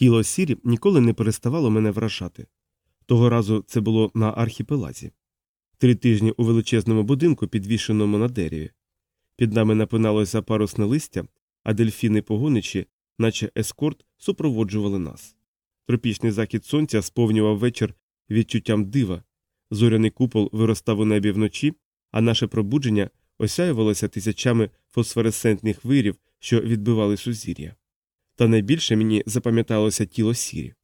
Тіло сірі ніколи не переставало мене вражати. Того разу це було на архіпелазі. Три тижні у величезному будинку, підвішеному на дереві. Під нами напиналося парусне листя, а дельфіни погоничі, наче ескорт, супроводжували нас. Тропічний захід сонця сповнював вечір відчуттям дива, зоряний купол виростав у небі вночі, а наше пробудження осяювалося тисячами фосфоресцентних вирів, що відбивали сузір'я. Та найбільше мені запам'яталося тіло сірі.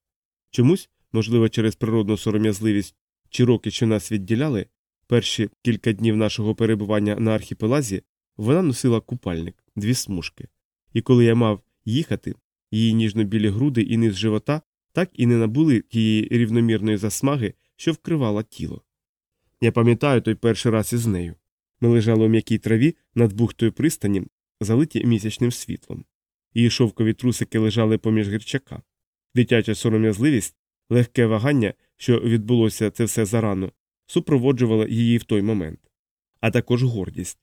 Чомусь, можливо, через природну сором'язливість чи роки, що нас відділяли, перші кілька днів нашого перебування на архіпелазі вона носила купальник, дві смужки, і коли я мав їхати, її ніжно-білі груди і низ живота так і не набули тієї рівномірної засмаги, що вкривала тіло. Я пам'ятаю той перший раз із нею. Ми лежали у м'якій траві над бухтою пристані, залиті місячним світлом. Її шовкові трусики лежали поміж гірчака. Дитяча сором'язливість, легке вагання, що відбулося це все зарано, супроводжувало її в той момент, а також гордість.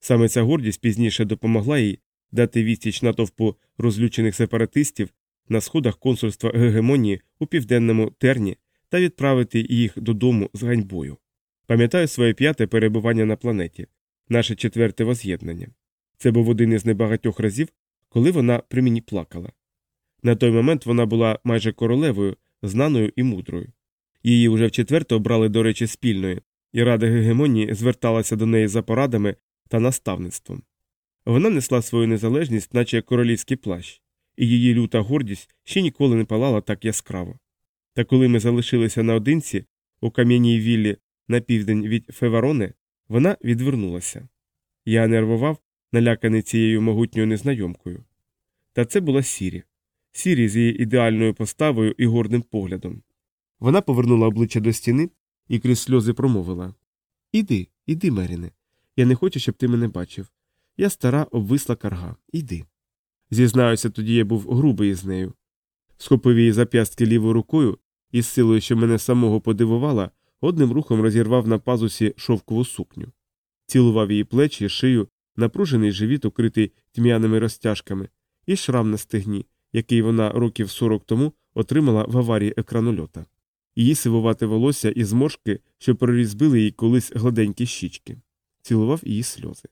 Саме ця гордість пізніше допомогла їй дати відсіч натовпу розлючених сепаратистів на сходах консульства гегемонії у південному терні та відправити їх додому з ганьбою. Пам'ятаю своє п'яте перебування на планеті, наше четверте воз'єднання. Це був один із небагатьох разів, коли вона при мені плакала. На той момент вона була майже королевою, знаною і мудрою. Її вже вчетверте обрали, до речі, спільною, і рада гегемонії зверталася до неї за порадами та наставництвом. Вона несла свою незалежність, наче королівський плащ, і її люта гордість ще ніколи не палала так яскраво. Та коли ми залишилися наодинці у кам'яній віллі на південь від Феварони, вона відвернулася. Я нервував, наляканий цією могутньою незнайомкою. Та це була Сірі. Сірі з її ідеальною поставою і гордим поглядом. Вона повернула обличчя до стіни і крізь сльози промовила Іди, іди, Меріне. Я не хочу, щоб ти мене бачив. Я стара обвисла карга. Іди. Зізнаюся, тоді я був грубий із нею. Схопив її зап'ястки лівою рукою і з силою, що мене самого подивувала, одним рухом розірвав на пазусі шовкову сукню. Цілував її плечі, шию, напружений живіт, укритий тьмяними розтяжками, і шрам на стегні, який вона років сорок тому отримала в аварії екранольота. Її сивувате волосся і зморшки, що прорізбили їй колись гладенькі щічки. Цілував її сльози.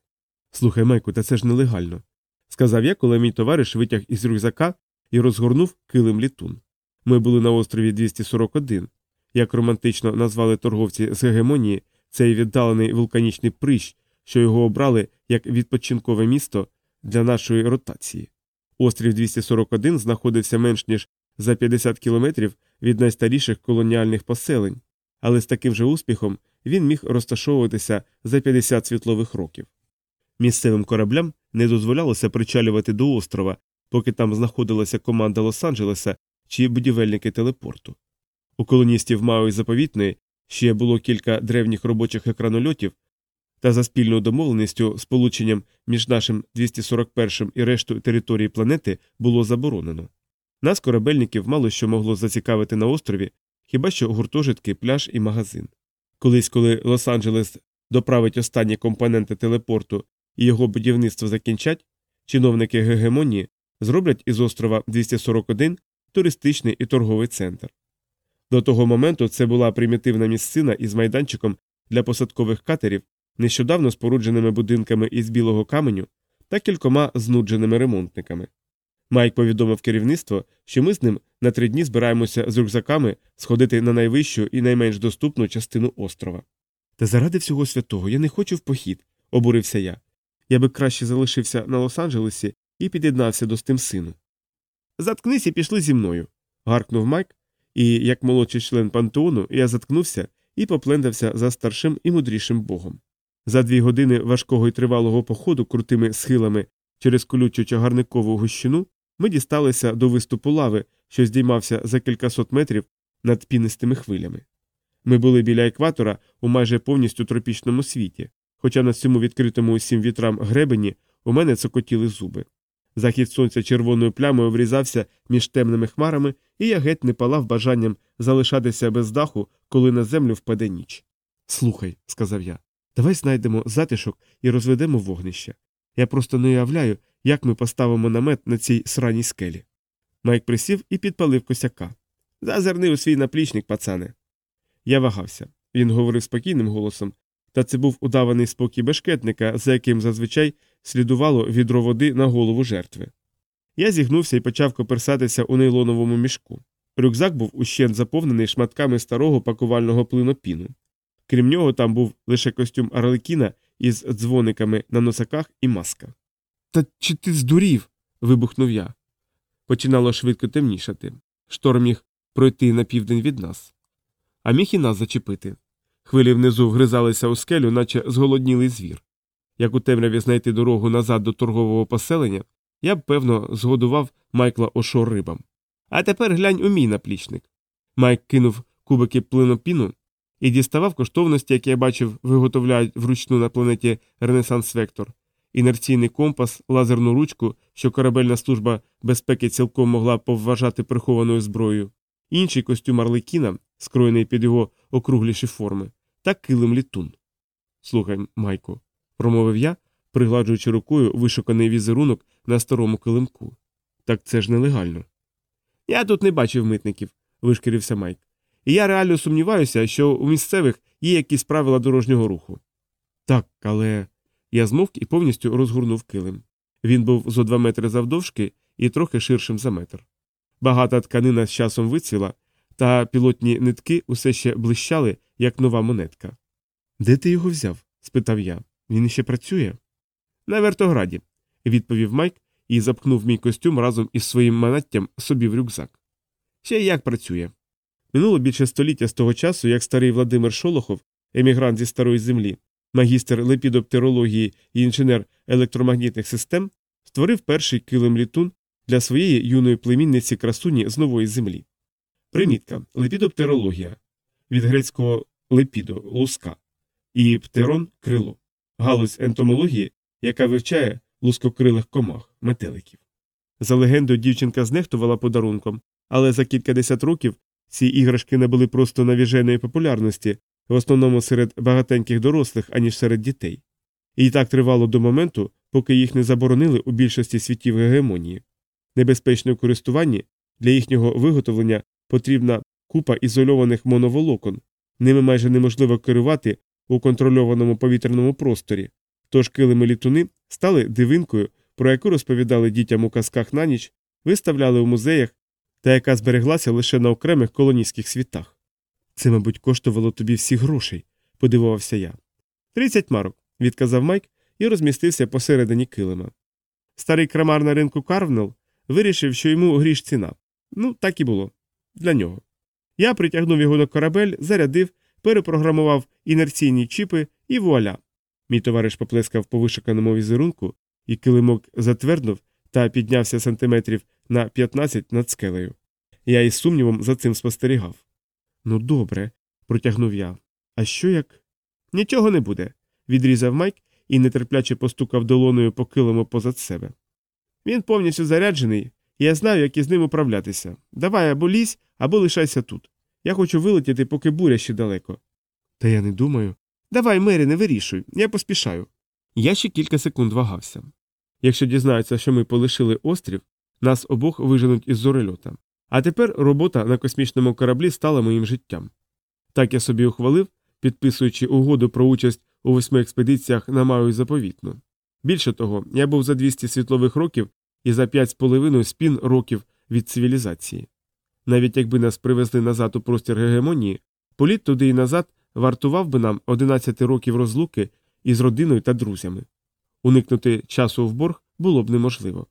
Слухай, Майку, та це ж нелегально, сказав я, коли мій товариш витяг із рюкзака і розгорнув килим літун. Ми були на острові 241, як романтично назвали торговці з гегемонії цей віддалений вулканічний прищ, що його обрали як відпочинкове місто для нашої ротації. Острів 241 знаходився менш ніж за 50 кілометрів від найстаріших колоніальних поселень, але з таким же успіхом він міг розташовуватися за 50 світлових років. Місцевим кораблям не дозволялося причалювати до острова, поки там знаходилася команда Лос-Анджелеса чи будівельники телепорту. У колоністів Мауї-Заповітної ще було кілька древніх робочих екранольотів, та за спільною домовленістю сполученням між нашим 241 і рештою території планети було заборонено. Нас, корабельників, мало що могло зацікавити на острові, хіба що гуртожитки, пляж і магазин. Колись, коли Лос-Анджелес доправить останні компоненти телепорту і його будівництво закінчать, чиновники гегемонії зроблять із острова 241 туристичний і торговий центр. До того моменту це була примітивна місцина із майданчиком для посадкових катерів, нещодавно спорудженими будинками із білого каменю та кількома знудженими ремонтниками. Майк повідомив керівництво, що ми з ним на три дні збираємося з рюкзаками сходити на найвищу і найменш доступну частину острова. Та заради всього святого я не хочу в похід, обурився я. Я би краще залишився на Лос-Анджелесі і під'єднався до стим сину. Заткнись і пішли зі мною. гаркнув Майк, і, як молодший член пантеону, я заткнувся і поплендався за старшим і мудрішим богом. За дві години важкого і тривалого походу крутими схилами через колючу чагарникову гущину ми дісталися до виступу лави, що здіймався за кількасот метрів над пінистими хвилями. Ми були біля екватора у майже повністю тропічному світі, хоча на цьому відкритому усім вітрам гребені у мене цокотіли зуби. Захід сонця червоною плямою врізався між темними хмарами, і я геть не палав бажанням залишатися без даху, коли на землю впаде ніч. Слухай, сказав я, давай знайдемо затишок і розведемо вогнище. Я просто не уявляю, як ми поставимо намет на цій сраній скелі. Майк присів і підпалив косяка. Зазирни у свій наплічник, пацане. Я вагався. Він говорив спокійним голосом, та це був удаваний спокій бешкетника, за яким зазвичай слідувало відро води на голову жертви. Я зігнувся і почав коперсатися у нейлоновому мішку. Рюкзак був ущент заповнений шматками старого пакувального плинопіну. Крім нього, там був лише костюм Арлекіна із дзвониками на носаках і маска. Та чи ти здурів? вибухнув я. Починало швидко темнішати. Шторм міг пройти на південь від нас. А міг і нас зачепити. Хвилі внизу вгризалися у скелю, наче зголоднілий звір. Як у темряві знайти дорогу назад до торгового поселення, я б, певно, згодував Майкла Ошо рибам. А тепер глянь у мій наплічник. Майк кинув кубики плинопіну і діставав коштовності, які я бачив, виготовляють вручну на планеті Ренесанс Вектор, інерційний компас, лазерну ручку, що корабельна служба безпеки цілком могла повважати прихованою зброєю, інший костюм Арлекіна, скроєний під його округліші форми, та килим літун. Слухай, Майко, промовив я, пригладжуючи рукою вишуканий візерунок на старому килимку. Так це ж нелегально. Я тут не бачив митників, вишкірився Майк. І я реально сумніваюся, що у місцевих є якісь правила дорожнього руху. Так, але. Я змовк і повністю розгорнув килим. Він був зо два метри завдовжки і трохи ширшим за метр. Багата тканина з часом вицвіла, та пілотні нитки усе ще блищали, як нова монетка. Де ти його взяв? спитав я. Він іще працює? На вертограді, відповів Майк і запхнув мій костюм разом із своїм манаттям собі в рюкзак. Ще як працює. Минуло більше століття з того часу, як старий Владимир Шолохов, емігрант зі старої землі, магістр лепідоптерології і інженер електромагнітних систем, створив перший килим літун для своєї юної племінниці красуні з нової землі. Примітка лепідоптерологія від грецького лепідо луска і птерон крило, галузь ентомології, яка вивчає лускокрилих комах, метеликів. За легендою, дівчинка знехтувала подарунком, але за кількадесят років ці іграшки набули просто навіженої популярності, в основному серед багатеньких дорослих, аніж серед дітей. І так тривало до моменту, поки їх не заборонили у більшості світів гегемонії. Небезпечне у користуванні для їхнього виготовлення потрібна купа ізольованих моноволокон, ними майже неможливо керувати у контрольованому повітряному просторі, тож килими літуни стали дивинкою, про яку розповідали дітям у казках на ніч, виставляли у музеях та яка збереглася лише на окремих колонійських світах. Це, мабуть, коштувало тобі всіх грошей, подивувався я. Тридцять марок, відказав Майк і розмістився посередині килима. Старий крамар на ринку Карвнел вирішив, що йому гріш ціна. Ну, так і було. Для нього. Я притягнув його на корабель, зарядив, перепрограмував інерційні чіпи і вуаля. Мій товариш поплескав по вишиканому візерунку, і килимок затверднув та піднявся сантиметрів на 15 над скелею. Я із сумнівом за цим спостерігав. Ну, добре, протягнув я. А що як? Нічого не буде, відрізав Майк і нетерпляче постукав долоною по килиму позад себе. Він повністю заряджений, я знаю, як із ним управлятися. Давай або лізь, або лишайся тут. Я хочу вилетіти, поки буря ще далеко. Та я не думаю. Давай, Мері, не вирішуй, я поспішаю. Я ще кілька секунд вагався. Якщо дізнаються, що ми полишили острів, нас обох виженуть із зорельота. А тепер робота на космічному кораблі стала моїм життям. Так я собі ухвалив, підписуючи угоду про участь у восьми експедиціях на маю заповітну. Більше того, я був за 200 світлових років і за п'ять з половиною спін років від цивілізації. Навіть якби нас привезли назад у простір гегемонії, політ туди і назад вартував би нам 11 років розлуки із родиною та друзями. Уникнути часу в борг було б неможливо.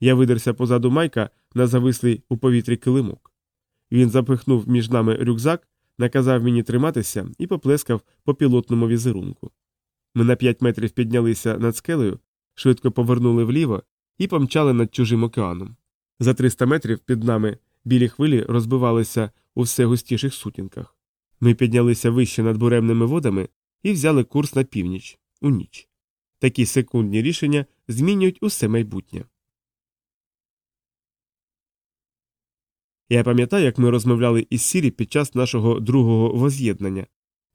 Я видерся позаду майка на завислий у повітрі килимок. Він запихнув між нами рюкзак, наказав мені триматися і поплескав по пілотному візерунку. Ми на п'ять метрів піднялися над скелею, швидко повернули вліво і помчали над чужим океаном. За 300 метрів під нами білі хвилі розбивалися у все густіших сутінках. Ми піднялися вище над буремними водами і взяли курс на північ у ніч. Такі секундні рішення змінюють усе майбутнє. Я пам'ятаю, як ми розмовляли із Сірі під час нашого другого воз'єднання,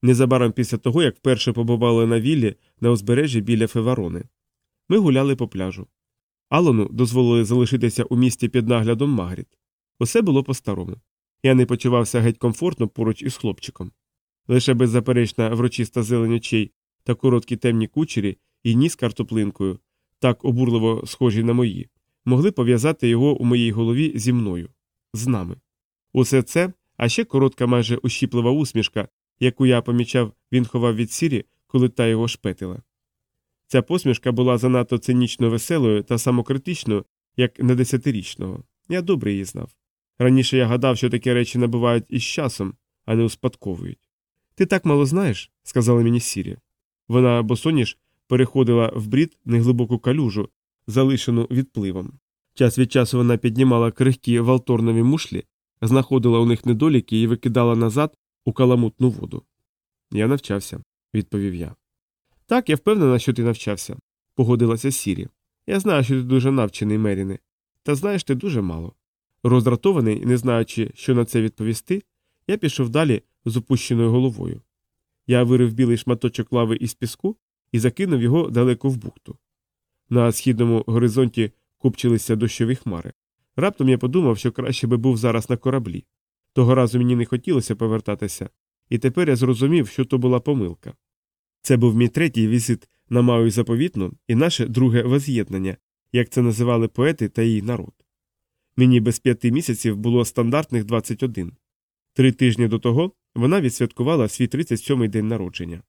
незабаром після того, як вперше побували на віллі на узбережжі біля Феварони. Ми гуляли по пляжу. Алону дозволили залишитися у місті під наглядом Магріт. Усе було по-старому. Я не почувався геть комфортно поруч із хлопчиком. Лише беззаперечна врочиста зелень очей та короткі темні кучері і ніс картоплинкою, так обурливо схожі на мої, могли пов'язати його у моїй голові зі мною, з нами. Усе це, а ще коротка, майже ущіплива усмішка, яку я помічав, він ховав від сірі, коли та його шпетила. Ця посмішка була занадто цинічно веселою та самокритичною, як на десятирічного. Я добре її знав. Раніше я гадав, що такі речі набувають із часом, а не успадковують. Ти так мало знаєш, сказала мені Сірі. Вона босоніж переходила в брід неглибоку калюжу, залишену відпливом. Час від часу вона піднімала крихкі валторнові мушлі, знаходила у них недоліки і викидала назад у каламутну воду. Я навчався, відповів я. Так, я впевнена, що ти навчався, погодилася Сірі. Я знаю, що ти дуже навчений, Меріне, та знаєш ти дуже мало. Роздратований, не знаючи, що на це відповісти, я пішов далі з опущеною головою. Я вирив білий шматочок лави із піску і закинув його далеко в бухту. На східному горизонті купчилися дощові хмари. Раптом я подумав, що краще би був зараз на кораблі. Того разу мені не хотілося повертатися, і тепер я зрозумів, що то була помилка. Це був мій третій візит на Маю заповітну і наше друге воз'єднання, як це називали поети та її народ. Мені без п'яти місяців було стандартних 21. Три тижні до того вона відсвяткувала свій 37-й день народження.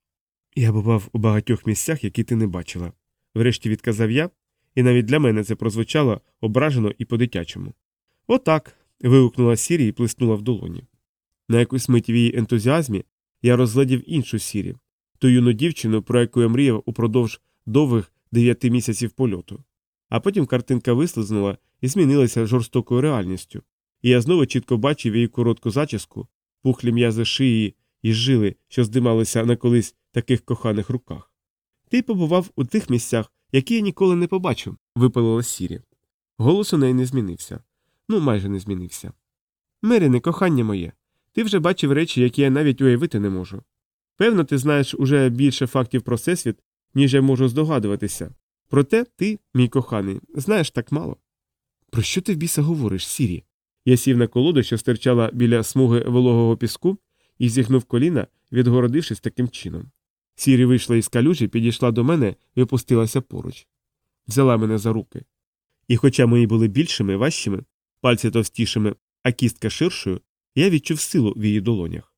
Я бував у багатьох місцях, які ти не бачила. Врешті відказав я, і навіть для мене це прозвучало ображено і по-дитячому. Отак. вигукнула Сірі і плеснула в долоні. На якусь мить в її ентузіазмі я розглядів іншу Сірі, ту юну дівчину, про яку я мріяв упродовж довгих дев'яти місяців польоту. А потім картинка вислизнула і змінилася жорстокою реальністю, і я знову чітко бачив її коротку зачіску, пухлі м'язи шиї і жили, що здималися на колись таких коханих руках. Ти побував у тих місцях, які я ніколи не побачив, випалила Сірі. Голос у неї не змінився. Ну, майже не змінився. Меріне, кохання моє, ти вже бачив речі, які я навіть уявити не можу. Певно, ти знаєш уже більше фактів про всесвіт, ніж я можу здогадуватися. Проте ти, мій коханий, знаєш так мало. Про що ти в біса говориш, Сірі? Я сів на колоду, що стирчала біля смуги вологого піску, і зігнув коліна, відгородившись таким чином. Сірі вийшла із калюжі, підійшла до мене і опустилася поруч. Взяла мене за руки. І, хоча мої були більшими, важчими, пальці товстішими, а кістка ширшою, я відчув силу в її долонях.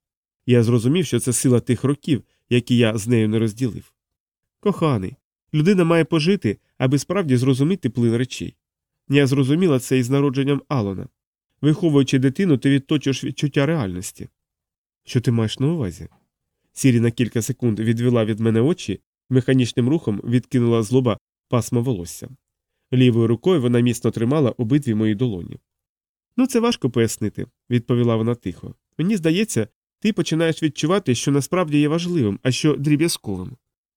Я зрозумів, що це сила тих років, які я з нею не розділив. Коханий, людина має пожити, аби справді зрозуміти плин речей. Я зрозуміла це із народженням Алона. Виховуючи дитину, ти відточуєш відчуття реальності. Що ти маєш на увазі? Сірі на кілька секунд відвела від мене очі, механічним рухом відкинула з лоба пасмо волосся. Лівою рукою вона міцно тримала обидві мої долоні. Ну, це важко пояснити, відповіла вона тихо. Мені здається, ти починаєш відчувати, що насправді є важливим, а що дріб'язковим.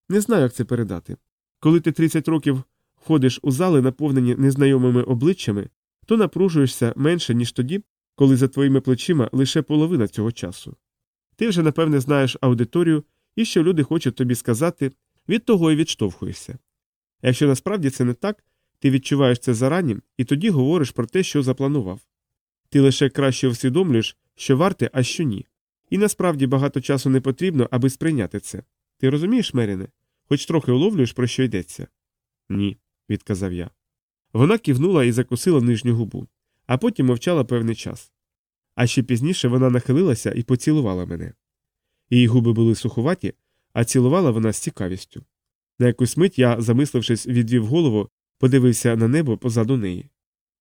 Не знаю, як це передати. Коли ти 30 років ходиш у зали, наповнені незнайомими обличчями, то напружуєшся менше, ніж тоді, коли за твоїми плечима лише половина цього часу. Ти вже, напевне, знаєш аудиторію і що люди хочуть тобі сказати, від того і відштовхуєшся. Якщо насправді це не так, ти відчуваєш це зарані і тоді говориш про те, що запланував. Ти лише краще усвідомлюєш, що варте, а що ні. І насправді багато часу не потрібно, аби сприйняти це. Ти розумієш, Меріне? Хоч трохи уловлюєш, про що йдеться? Ні, відказав я. Вона кивнула і закусила нижню губу, а потім мовчала певний час. А ще пізніше вона нахилилася і поцілувала мене. Її губи були суховаті, а цілувала вона з цікавістю. На якусь мить я, замислившись, відвів голову, подивився на небо позаду неї.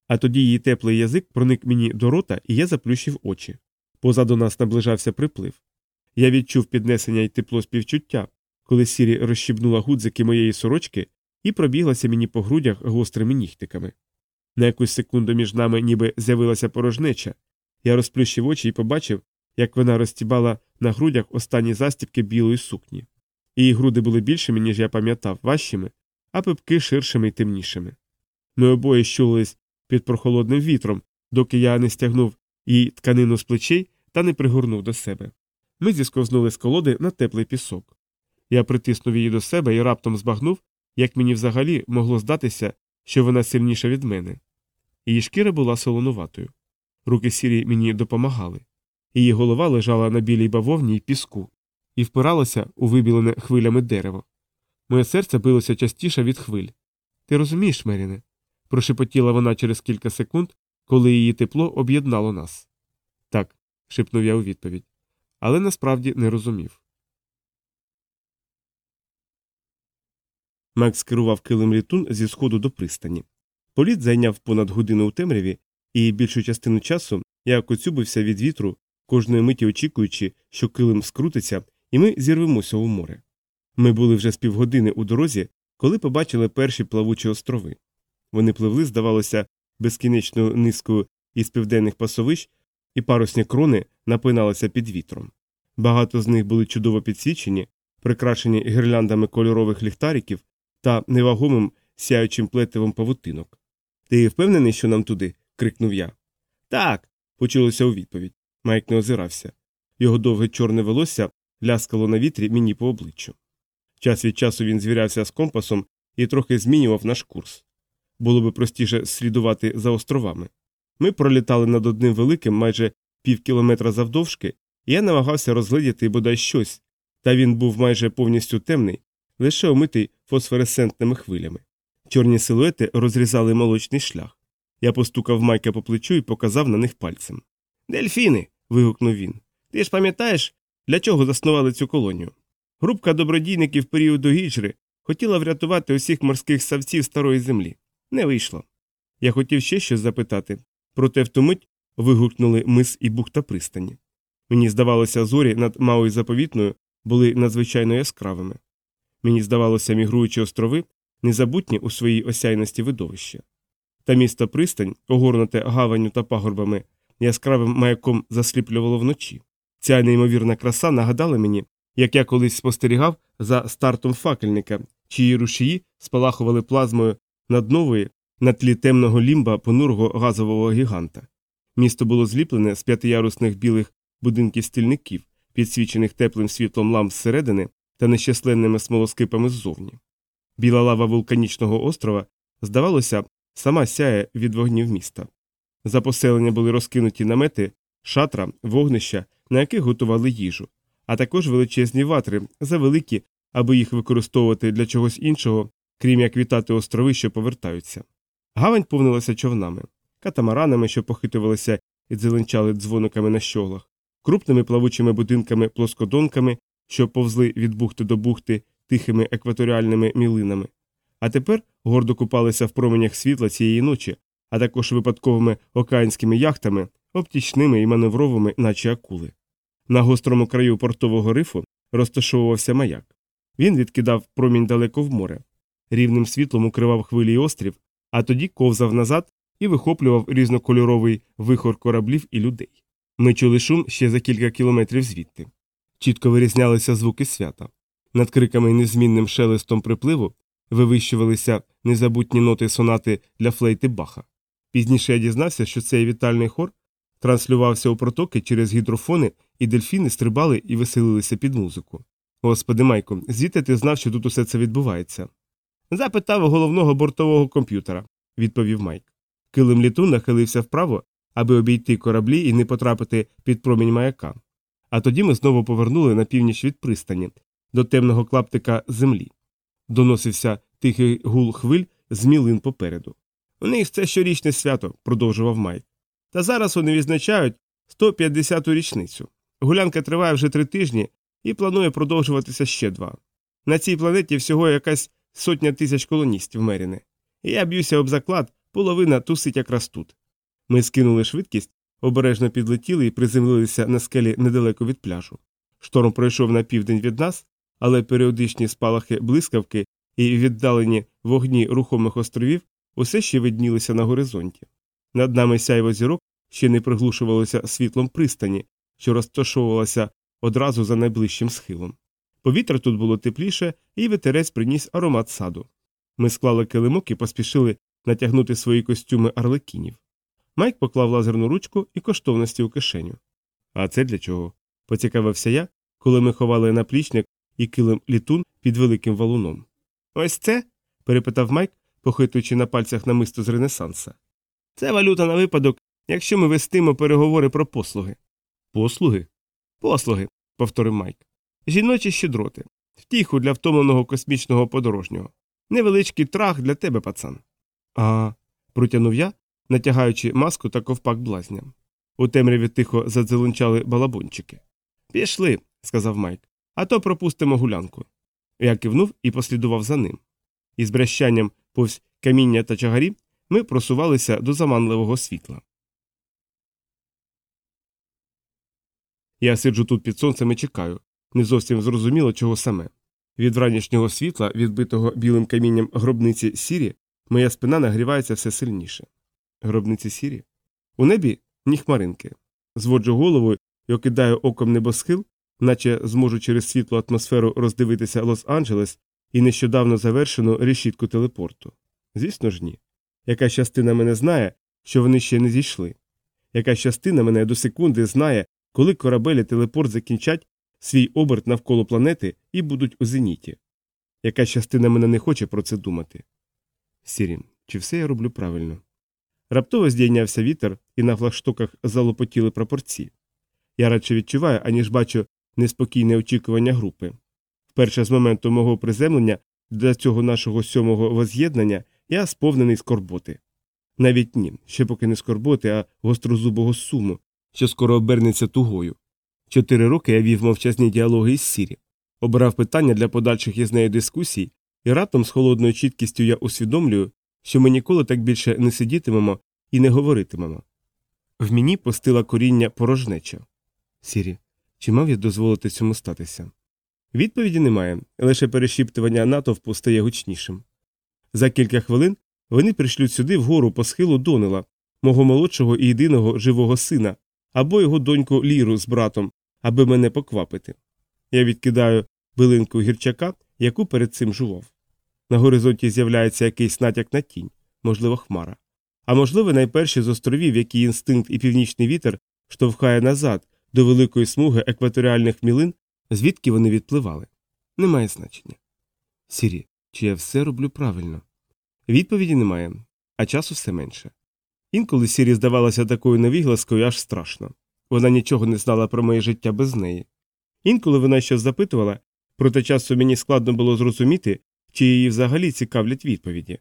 А тоді її теплий язик проник мені до рота, і я заплющив очі. Позаду нас наближався приплив. Я відчув піднесення й тепло співчуття, коли сірі розщібнула гудзики моєї сорочки і пробіглася мені по грудях гострими нігтиками. На якусь секунду між нами ніби з'явилася порожнеча. Я розплющив очі і побачив, як вона розтібала на грудях останні застібки білої сукні. Її груди були більшими, ніж я пам'ятав, важчими, а пипки ширшими й темнішими. Ми обоє щулились під прохолодним вітром, доки я не стягнув її тканину з плечей та не пригорнув до себе. Ми зісковзнули з колоди на теплий пісок. Я притиснув її до себе і раптом збагнув, як мені взагалі могло здатися, що вона сильніша від мене. Її шкіра була солонуватою. Руки сірі мені допомагали. Її голова лежала на білій бавовні й піску і впиралася у вибілене хвилями дерево. Моє серце билося частіше від хвиль. Ти розумієш, Меріне? прошепотіла вона через кілька секунд, коли її тепло об'єднало нас. Так, шепнув я у відповідь, але насправді не розумів. Макс керував килим літун зі сходу до пристані. Політ зайняв понад годину у темряві, і більшу частину часу я коцюбився від вітру, кожної миті очікуючи, що килим скрутиться, і ми зірвемося у море. Ми були вже з півгодини у дорозі, коли побачили перші плавучі острови. Вони пливли, здавалося, безкінечною низкою із південних пасовищ, і парусні крони напиналися під вітром. Багато з них були чудово підсічені, прикрашені гірляндами кольорових ліхтариків та невагомим сяючим плетивом павутинок. Ти впевнений, що нам туди? Крикнув я. Так. почулося у відповідь. Майк не озирався. Його довге чорне волосся ляскало на вітрі мені по обличчю. Час від часу він звірявся з компасом і трохи змінював наш курс. Було би простіше слідувати за островами. Ми пролітали над одним великим, майже пів кілометра завдовжки, і я намагався розглядіти бодай щось, та він був майже повністю темний, лише омитий фосфоресцентними хвилями. Чорні силуети розрізали молочний шлях. Я постукав майка по плечу і показав на них пальцем. Дельфіни. вигукнув він. Ти ж пам'ятаєш, для чого заснували цю колонію? Групка добродійників періоду гіджри хотіла врятувати усіх морських савців старої землі. Не вийшло. Я хотів ще щось запитати, проте в ту мить вигукнули мис і бухта пристані. Мені здавалося, зорі над малою заповітною були надзвичайно яскравими. Мені здавалося, мігруючі острови незабутні у своїй осяйності видовища. Та місто пристань, огорнуте гаванню та пагорбами, яскравим маяком засліплювало вночі. Ця неймовірна краса нагадала мені, як я колись спостерігав за стартом факельника, чиї рушії спалахували плазмою над нової на тлі темного лімба понурого газового гіганта. Місто було зліплене з п'ятиярусних білих будинків стільників, підсвічених теплим світлом ламп зсередини та нещасленними смолоскипами ззовні. Біла лава вулканічного острова, здавалося, сама сяє від вогнів міста. За поселення були розкинуті намети, шатра, вогнища, на яких готували їжу, а також величезні ватри, завеликі, аби їх використовувати для чогось іншого, крім як вітати острови, що повертаються. Гавань повнилася човнами, катамаранами, що похитувалися і дзеленчали дзвониками на щоглах, крупними плавучими будинками плоскодонками, що повзли від бухти до бухти тихими екваторіальними мілинами. А тепер гордо купалися в променях світла цієї ночі, а також випадковими океанськими яхтами, обтічними і маневровими, наче акули. На гострому краю портового рифу розташовувався маяк. Він відкидав промінь далеко в море, рівним світлом укривав хвилі острів, а тоді ковзав назад і вихоплював різнокольоровий вихор кораблів і людей. Ми чули шум ще за кілька кілометрів звідти. Чітко вирізнялися звуки свята. Над криками і незмінним шелестом припливу вивищувалися незабутні ноти сонати для флейти баха. Пізніше я дізнався, що цей вітальний хор транслювався у протоки через гідрофони, і дельфіни стрибали і веселилися під музику. Господи Майко, звідти ти знав, що тут усе це відбувається? Запитав головного бортового комп'ютера, відповів Майк. Килим літун нахилився вправо, аби обійти кораблі і не потрапити під промінь маяка. А тоді ми знову повернули на північ від пристані, до темного клаптика землі. Доносився тихий гул хвиль з мілин попереду. У них це щорічне свято, продовжував Майк. Та зараз вони відзначають 150-ту річницю. Гулянка триває вже три тижні і планує продовжуватися ще два. На цій планеті всього якась сотня тисяч колоністів Меріне. І я б'юся об заклад, половина тусить якраз тут. Ми скинули швидкість, обережно підлетіли і приземлилися на скелі недалеко від пляжу. Шторм пройшов на південь від нас, але періодичні спалахи блискавки і віддалені вогні рухомих островів усе ще виднілися на горизонті. Над нами сяйво зірок ще не приглушувалося світлом пристані, що розташовувалася одразу за найближчим схилом. Повітря тут було тепліше, і ветерець приніс аромат саду. Ми склали килимок і поспішили натягнути свої костюми арлекінів. Майк поклав лазерну ручку і коштовності у кишеню. А це для чого? поцікавився я, коли ми ховали наплічник і килим літун під великим валуном. Ось це? перепитав Майк, похитуючи на пальцях намисто з Ренесанса. Це валюта на випадок, якщо ми вестимо переговори про послуги. Послуги? Послуги, повторив Майк. Жіночі щедроти. Втіху для втомленого космічного подорожнього. Невеличкий трах для тебе, пацан. А. протягнув я, натягаючи маску та ковпак блазня. У темряві тихо задзеленчали балабончики. Пішли, сказав Майк, а то пропустимо гулянку. Я кивнув і послідував за ним. Із брещанням повз каміння та чагарі ми просувалися до заманливого світла. Я сиджу тут під сонцем і чекаю, не зовсім зрозуміло, чого саме. Від вранішнього світла, відбитого білим камінням гробниці сірі, моя спина нагрівається все сильніше. Гробниці сірі? У небі ні хмаринки. Зводжу голову і окидаю оком небосхил, наче зможу через світлу атмосферу роздивитися Лос-Анджелес і нещодавно завершену решітку телепорту. Звісно ж, ні. Якась частина мене знає, що вони ще не зійшли. Якась частина мене до секунди знає, коли корабелі телепорт закінчать свій оберт навколо планети і будуть у зеніті. Якась частина мене не хоче про це думати. Сірін, чи все я роблю правильно? Раптово здійнявся вітер, і на флагштоках залопотіли прапорці. Я радше відчуваю, аніж бачу неспокійне очікування групи. Вперше з моменту мого приземлення для цього нашого сьомого воз'єднання я сповнений скорботи. Навіть ні, ще поки не скорботи, а гострозубого суму, що скоро обернеться тугою. Чотири роки я вів мовчазні діалоги із Сірі, обирав питання для подальших із нею дискусій, і раптом з холодною чіткістю я усвідомлюю, що ми ніколи так більше не сидітимемо і не говоритимемо. В мені постила коріння порожнеча. Сірі, чи мав я дозволити цьому статися? Відповіді немає, лише перешіптування натовпу стає гучнішим. За кілька хвилин вони прийшлють сюди вгору по схилу Донела, мого молодшого і єдиного живого сина, або його доньку Ліру з братом, аби мене поквапити. Я відкидаю билинку гірчака, яку перед цим жував. На горизонті з'являється якийсь натяк на тінь, можливо, хмара. А можливо, найперші з островів, які інстинкт і північний вітер штовхає назад до великої смуги екваторіальних мілин, звідки вони відпливали. Немає значення. Сірі, чи я все роблю правильно? Відповіді немає, а часу все менше. Інколи Сірі здавалася такою невігласкою, аж страшно. Вона нічого не знала про моє життя без неї. Інколи вона щось запитувала, проте часу мені складно було зрозуміти, чи її взагалі цікавлять відповіді.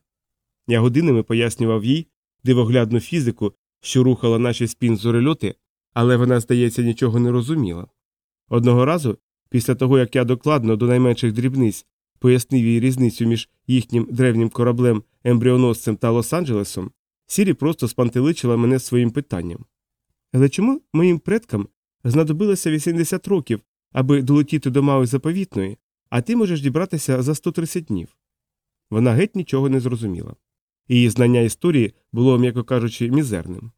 Я годинами пояснював їй дивоглядну фізику, що рухала наші спін-зорельоти, але вона, здається, нічого не розуміла. Одного разу, після того як я докладно до найменших дрібниць пояснив їй різницю між їхнім древнім кораблем ембріоносцем та Лос-Анджелесом, Сірі просто спантеличила мене своїм питанням. Але чому моїм предкам знадобилося 80 років, аби долетіти до Мауи заповітної, а ти можеш дібратися за 130 днів? Вона геть нічого не зрозуміла. Її знання історії було, м'яко кажучи, мізерним.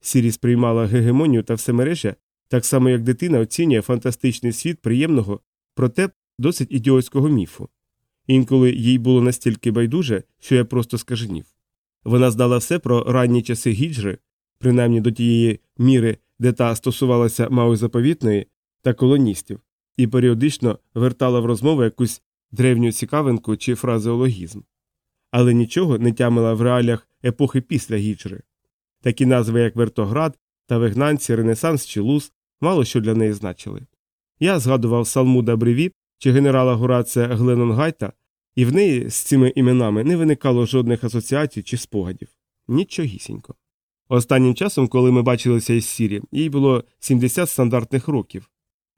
Сірі сприймала гегемонію та всемережжя так само, як дитина оцінює фантастичний світ приємного, проте досить ідіотського міфу. Інколи їй було настільки байдуже, що я просто скаженів. Вона знала все про ранні часи гіджри, принаймні до тієї міри, де та стосувалася Мауи заповітної та колоністів, і періодично вертала в розмову якусь древню цікавинку чи фразеологізм. Але нічого не тямила в реаліях епохи після гіджри. Такі назви, як Вертоград та Вигнанці, Ренесанс чи Луз, мало що для неї значили. Я згадував Салмуда Бреві чи генерала Горація Гленонгайта, і в неї з цими іменами не виникало жодних асоціацій чи спогадів. Нічогісінько. Останнім часом, коли ми бачилися із Сірі, їй було 70 стандартних років.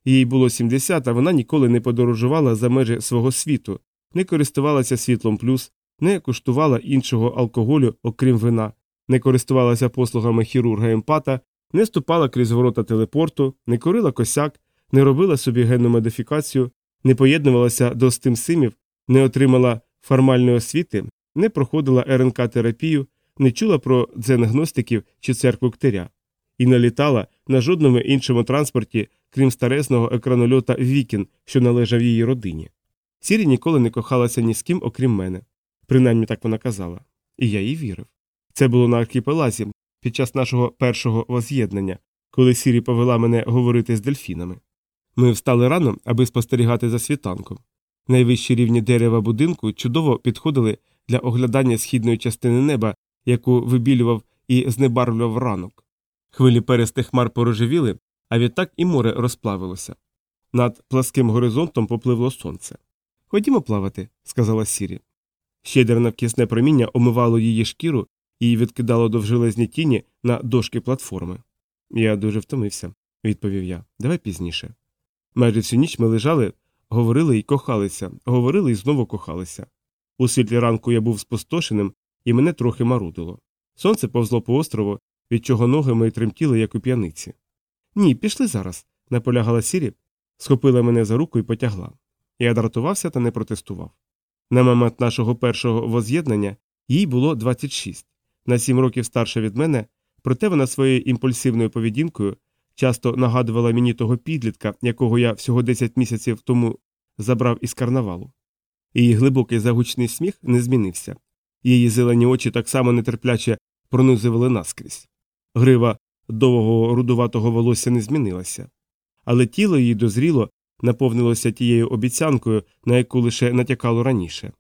Їй було 70, а вона ніколи не подорожувала за межі свого світу, не користувалася світлом плюс, не куштувала іншого алкоголю, окрім вина, не користувалася послугами хірурга емпата, не ступала крізь ворота телепорту, не курила косяк, не робила собі генну модифікацію, не поєднувалася до стимсимів, не отримала формальної освіти, не проходила РНК терапію, не чула про дзенгностиків чи церкву ктиря, і не літала на жодному іншому транспорті, крім старезного екранольота Вікін, що належав її родині. Сірі ніколи не кохалася ні з ким, окрім мене. Принаймні так вона казала. І я їй вірив. Це було на архіпелазі під час нашого першого воз'єднання, коли Сірі повела мене говорити з дельфінами. Ми встали рано, аби спостерігати за світанком. Найвищі рівні дерева будинку чудово підходили для оглядання східної частини неба, яку вибілював і знебарвлював ранок. Хвилі перестих хмар порожевіли, а відтак і море розплавилося. Над пласким горизонтом попливло сонце. Ходімо плавати, сказала Сірі. Щедре навкісне проміння омивало її шкіру і відкидало довжелезні тіні на дошки платформи. Я дуже втомився, відповів я. Давай пізніше. Майже всю ніч ми лежали, говорили і кохалися, говорили і знову кохалися. У світлі ранку я був спустошеним, і мене трохи марудило. Сонце повзло по острову, від чого ноги мої тремтіли, як у п'яниці. Ні, пішли зараз, наполягала Сірі, схопила мене за руку і потягла. Я дратувався та не протестував. На момент нашого першого воз'єднання їй було 26, на 7 років старша від мене, проте вона своєю імпульсивною поведінкою часто нагадувала мені того підлітка, якого я всього 10 місяців тому забрав із карнавалу. Її глибокий загучний сміх не змінився, її зелені очі так само нетерпляче пронизували наскрізь. Грива довгого рудуватого волосся не змінилася, але тіло її дозріло, наповнилося тією обіцянкою, на яку лише натякало раніше.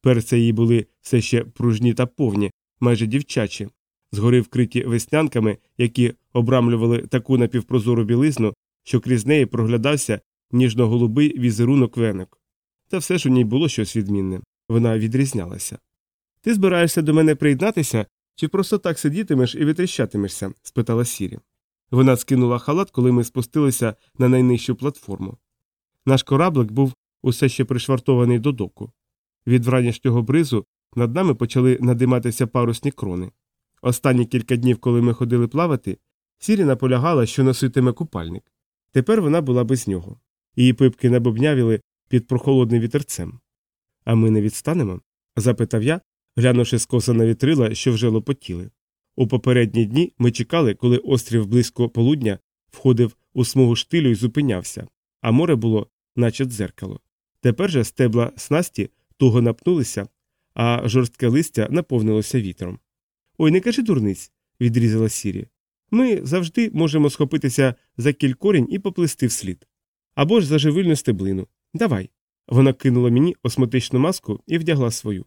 Перця її були все ще пружні та повні, майже дівчачі, згори вкриті веснянками, які обрамлювали таку напівпрозору білизну, що крізь неї проглядався ніжно-голубий візерунок венок. Та все ж у ній було щось відмінне вона відрізнялася. Ти збираєшся до мене приєднатися чи просто так сидітимеш і витріщатимешся? спитала Сірі. Вона скинула халат, коли ми спустилися на найнижчу платформу. Наш кораблик був усе ще пришвартований до доку. Від вранішнього бризу над нами почали надиматися парусні крони. Останні кілька днів, коли ми ходили плавати, Сірі наполягала, що носитиме купальник. Тепер вона була без нього. Її пипки набобнявіли під прохолодним вітерцем. А ми не відстанемо? запитав я, глянувши скоса на вітрила, що вже лопотіли. У попередні дні ми чекали, коли острів близько полудня входив у смугу штилю і зупинявся, а море було, наче дзеркало. Тепер же стебла снасті туго напнулися, а жорстке листя наповнилося вітром. Ой, не кажи дурниць, відрізала Сірі. Ми завжди можемо схопитися за кількорінь і поплисти вслід. Або ж за живильну стеблину. Давай. Вона кинула мені осмотичну маску і вдягла свою.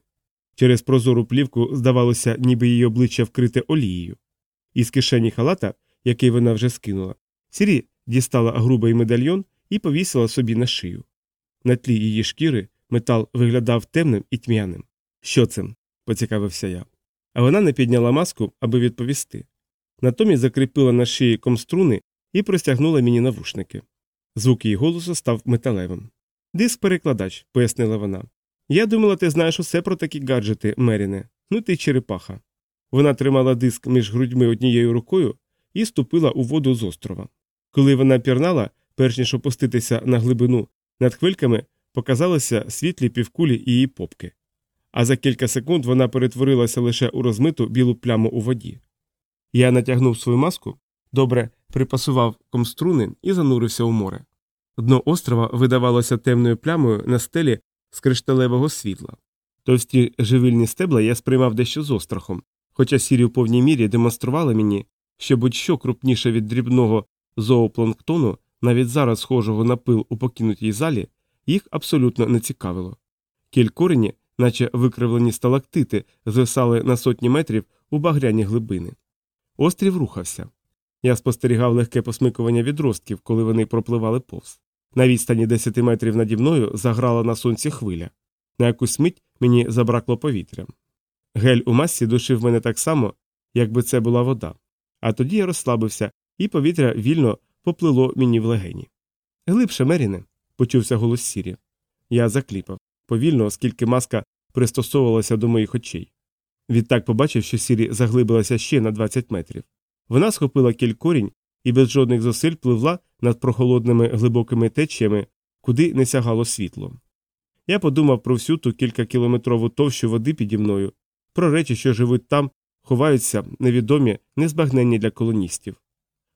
Через прозору плівку здавалося, ніби її обличчя вкрите олією. Із кишені халата, який вона вже скинула, Сірі дістала грубий медальйон і повісила собі на шию. На тлі її шкіри метал виглядав темним і тьмяним. Що це? поцікавився я. А вона не підняла маску, аби відповісти. Натомість закріпила на шиї комструни і простягнула мені навушники. Звук її голосу став металевим. Диск перекладач, пояснила вона. Я думала, ти знаєш усе про такі гаджети, Меріне. Ну ти черепаха. Вона тримала диск між грудьми однією рукою і ступила у воду з острова. Коли вона пірнала, перш ніж опуститися на глибину, над хвильками показалися світлі півкулі її попки. А за кілька секунд вона перетворилася лише у розмиту білу пляму у воді. Я натягнув свою маску, добре припасував комструни і занурився у море. Дно острова видавалося темною плямою на стелі з кришталевого світла. Товсті живильні стебла я сприймав дещо з острахом, хоча сірі в повній мірі демонстрували мені, що будь-що крупніше від дрібного зоопланктону, навіть зараз схожого на пил у покинутій залі, їх абсолютно не цікавило. Кількорені, наче викривлені сталактити, звисали на сотні метрів у багряні глибини. Острів рухався. Я спостерігав легке посмикування відростків, коли вони пропливали повз. На відстані 10 метрів наді мною заграла на сонці хвиля. На якусь мить мені забракло повітря. Гель у масці душив мене так само, якби це була вода. А тоді я розслабився, і повітря вільно поплило мені в легені. Глибше, Меріне, почувся голос сірі. Я закліпав повільно, оскільки маска пристосовувалася до моїх очей. Відтак побачив, що сірі заглибилася ще на 20 метрів. Вона схопила кількорінь і без жодних зусиль пливла над прохолодними глибокими течіями, куди не сягало світло. Я подумав про всю ту кількакілометрову товщу води піді мною, про речі, що живуть там, ховаються невідомі, незбагненні для колоністів.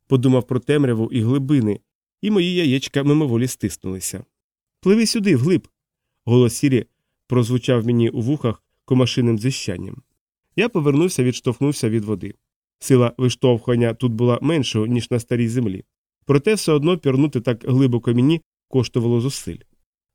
Подумав про темряву і глибини, і мої яєчка мимоволі стиснулися. Пливи сюди, вглиб. Голос сірі прозвучав мені у вухах комашинним дзищанням. Я повернувся, відштовхнувся від води. Сила виштовхування тут була меншою, ніж на старій землі. Проте все одно пірнути так глибоко мені коштувало зусиль.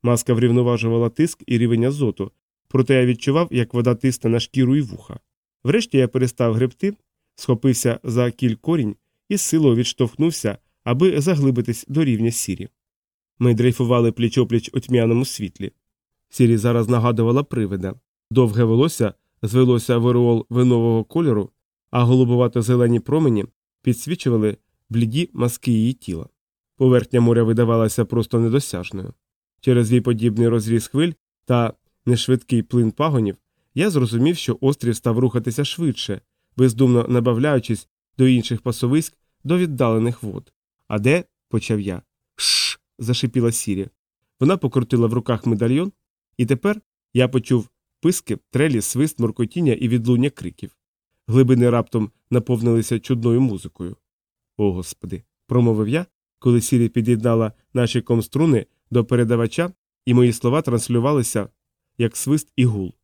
Маска врівноважувала тиск і рівень азоту, проте я відчував, як вода тисне на шкіру і вуха. Врешті я перестав гребти, схопився за кіль корінь і силою відштовхнувся, аби заглибитись до рівня сірі. Ми дрейфували пліч-опліч у тьмяному світлі. Сірі зараз нагадувала привида. Довге волосся звелося в ореол винового кольору, а голубовато зелені промені підсвічували бліді маски її тіла. Поверхня моря видавалася просто недосяжною. Через віподібний розріз хвиль та нешвидкий плин пагонів я зрозумів, що острів став рухатися швидше, бездумно набавляючись до інших пасовиськ до віддалених вод. А де? почав я. Шш. зашипіла Сірі. Вона покрутила в руках медальйон, і тепер я почув писки, трелі, свист, моркотіння і відлуння криків. Глибини раптом наповнилися чудною музикою. О, господи, промовив я, коли Сірі під'єднала наші комструни до передавача, і мої слова транслювалися як свист і гул.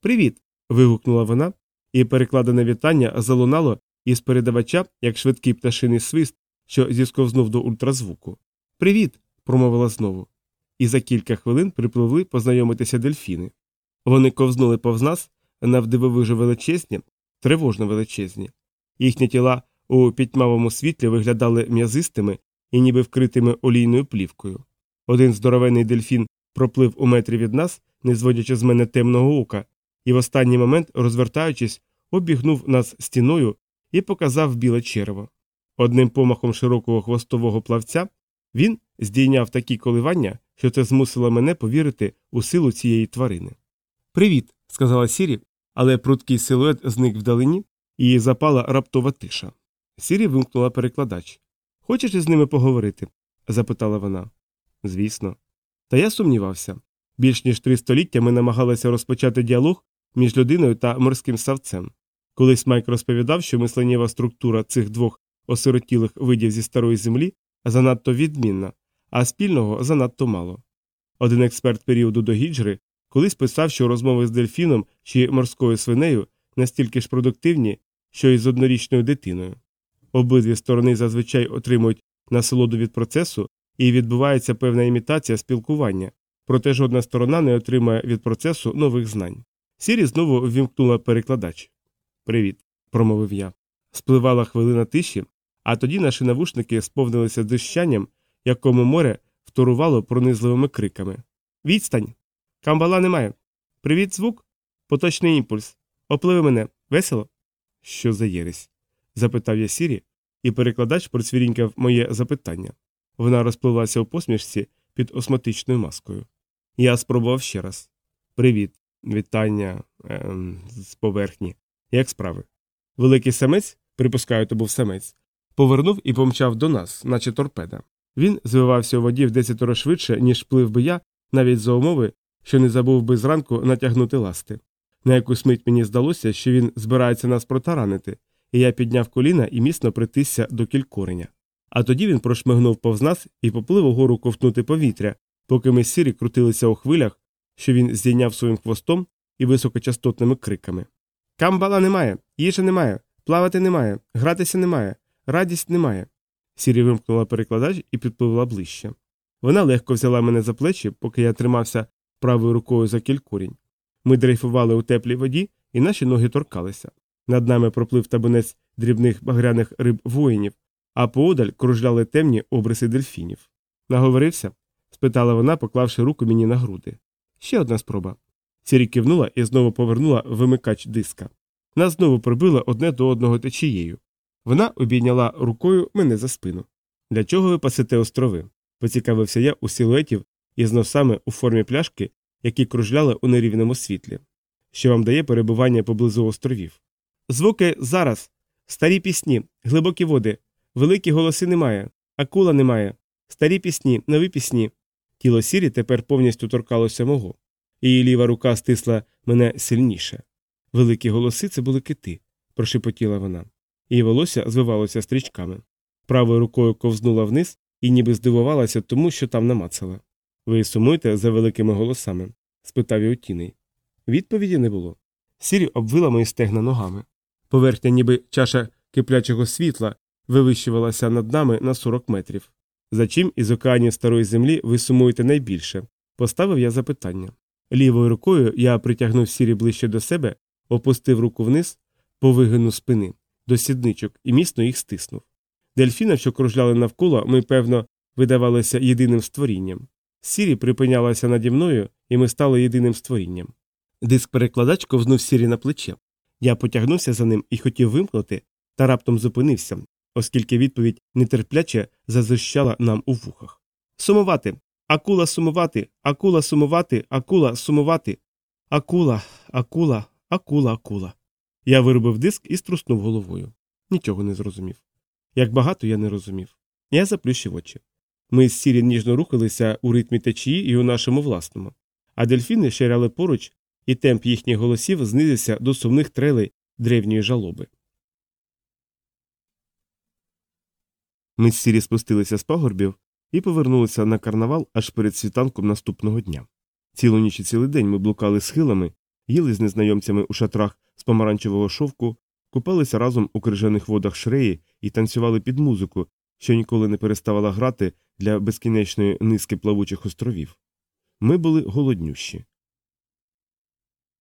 Привіт. вигукнула вона, і перекладене вітання залунало із передавача, як швидкий пташиний свист, що зісковзнув до ультразвуку. Привіт. промовила знову. І за кілька хвилин припливли познайомитися дельфіни. Вони ковзнули повз нас навдивовижу величезні, тривожно величезні. Їхні тіла у пітьмавому світлі виглядали м'язистими і ніби вкритими олійною плівкою. Один здоровенний дельфін проплив у метрі від нас, не зводячи з мене темного ока, і в останній момент, розвертаючись, обігнув нас стіною і показав біле черево. Одним помахом широкого хвостового плавця він здійняв такі коливання, що це змусило мене повірити у силу цієї тварини. Привіт, сказала Сірі, але пруткий силует зник вдалині, і її запала раптова тиша. Сірі вимкнула перекладач. Хочеш із ними поговорити? запитала вона. Звісно. Та я сумнівався. Більш ніж три століття ми намагалися розпочати діалог між людиною та морським савцем. Колись Майк розповідав, що мисленнєва структура цих двох осиротілих видів зі старої землі занадто відмінна, а спільного занадто мало. Один експерт періоду до гіджри колись писав, що розмови з дельфіном чи морською свинею настільки ж продуктивні, що й з однорічною дитиною. Обидві сторони зазвичай отримують насолоду від процесу і відбувається певна імітація спілкування, проте жодна сторона не отримає від процесу нових знань. Сірі знову ввімкнула перекладач. Привіт, промовив я. Спливала хвилина тиші, а тоді наші навушники сповнилися дищанням, якому море вторувало пронизливими криками. Відстань! Камбала немає. Привіт, звук. Поточний імпульс. Опливи мене. Весело? Що за єресь? запитав я Сірі, і перекладач процвірінькав моє запитання. Вона розпливлася у посмішці під осматичною маскою. Я спробував ще раз. Привіт, вітання ем, з поверхні. Як справи? Великий самець, припускаю, то був самець, повернув і помчав до нас, наче торпеда. Він звивався у воді в десятеро швидше, ніж плив би я, навіть за умови, що не забув би зранку натягнути ласти. На якусь мить мені здалося, що він збирається нас протаранити, і я підняв коліна і міцно притисся до кількореня. А тоді він прошмигнув повз нас і поплив угору ковтнути повітря, поки ми сірі крутилися у хвилях, що він здійняв своїм хвостом і високочастотними криками. Камбала немає, їжі немає, плавати немає, гратися немає, радість немає. Сірі вимкнула перекладач і підпливла ближче. Вона легко взяла мене за плечі, поки я тримався правою рукою за кількурінь. Ми дрейфували у теплій воді, і наші ноги торкалися. Над нами проплив табунець дрібних багряних риб воїнів, а поодаль кружляли темні обриси дельфінів. Наговорився? спитала вона, поклавши руку мені на груди. Ще одна спроба. Сірі кивнула і знову повернула вимикач диска. Нас знову пробило одне до одного течією. Вона обійняла рукою мене за спину. Для чого ви пасете острови? поцікавився я у силуетів із носами у формі пляшки, які кружляли у нерівному світлі, що вам дає перебування поблизу островів. Звуки зараз, старі пісні, глибокі води, великі голоси немає, акула немає, старі пісні, нові пісні. Тіло сірі тепер повністю торкалося мого. Її ліва рука стисла мене сильніше. Великі голоси це були кити, прошепотіла вона. Її волосся звивалося стрічками. Правою рукою ковзнула вниз і ніби здивувалася тому, що там намацала. Ви сумуєте за великими голосами? спитав я тіней. Відповіді не було. Сірі обвила мої стегна ногами. Поверхня, ніби чаша киплячого світла, вивищувалася над нами на 40 метрів. За чим із океанів старої землі ви сумуєте найбільше? Поставив я запитання. Лівою рукою я притягнув сірі ближче до себе, опустив руку вниз по вигину спини, до сідничок і міцно їх стиснув. Дельфіна, що кружляли навколо, ми, певно, видавалися єдиним створінням. Сірі припинялася наді мною, і ми стали єдиним створінням. Диск перекладач ковзнув сірі на плече. Я потягнувся за ним і хотів вимкнути, та раптом зупинився, оскільки відповідь нетерпляче зазищала нам у вухах. Сумувати. Акула сумувати, акула сумувати, акула сумувати. Акула, акула, акула, акула. Я виробив диск і струснув головою. Нічого не зрозумів. Як багато я не розумів. Я заплющив очі. Ми з сірі ніжно рухалися у ритмі течії і у нашому власному, а дельфіни ширяли поруч, і темп їхніх голосів знизився до сумних трелей древньої жалоби. Ми з сірі спустилися з пагорбів і повернулися на карнавал аж перед світанком наступного дня. Цілу ніч і цілий день ми блукали схилами, їли з незнайомцями у шатрах з помаранчевого шовку, купалися разом у крижаних водах шреї і танцювали під музику, що ніколи не переставала грати для безкінечної низки плавучих островів. Ми були голоднющі.